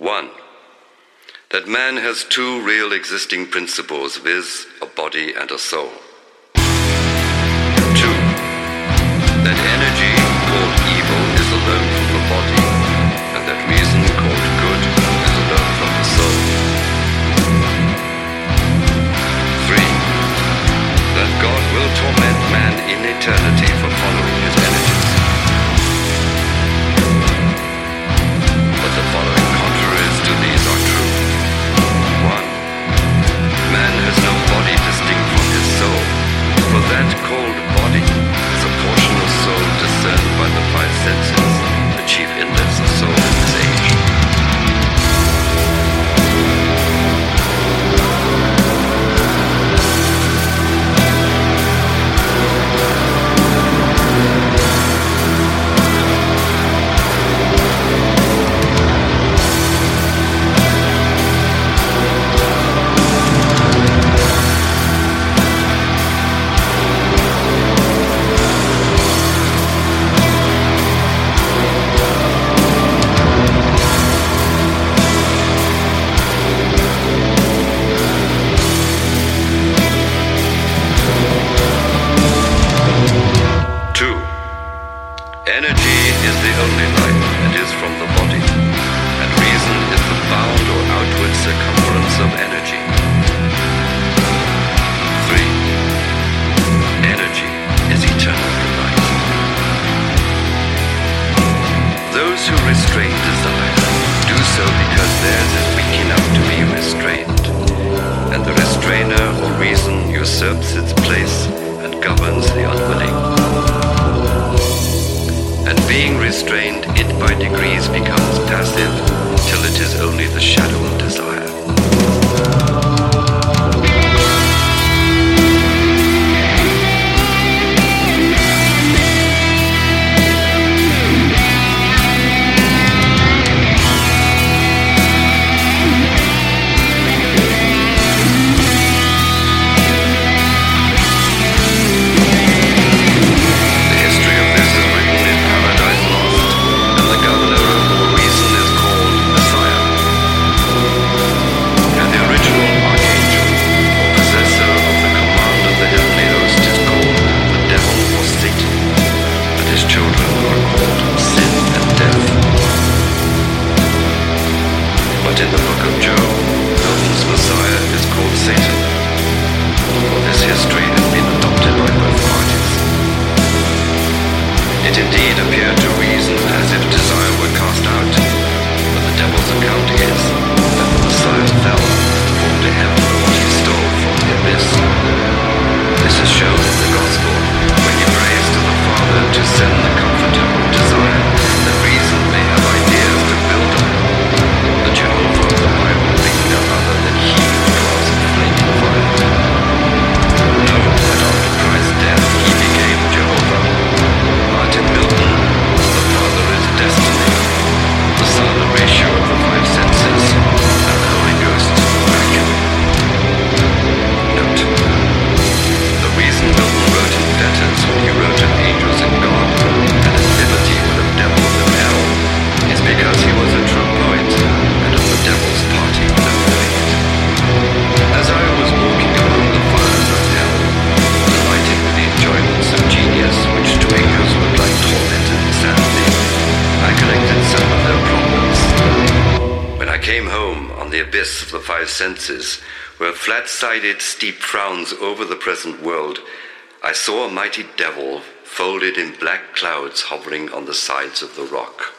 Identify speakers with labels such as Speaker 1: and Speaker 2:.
Speaker 1: One, that man has two real existing principles, viz., a body and a soul. Two, that energy called evil is alone from the body, and that reason called good is alone from the soul. Three, that God will torment man in eternity. innocence. degrees because sin and death. But in the book of came home on the abyss of the five senses, where flat sided steep frowns over the present world, I saw a mighty devil folded in black clouds hovering on the sides of the rock.